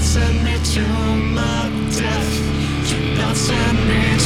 not send me to my death. Do not send me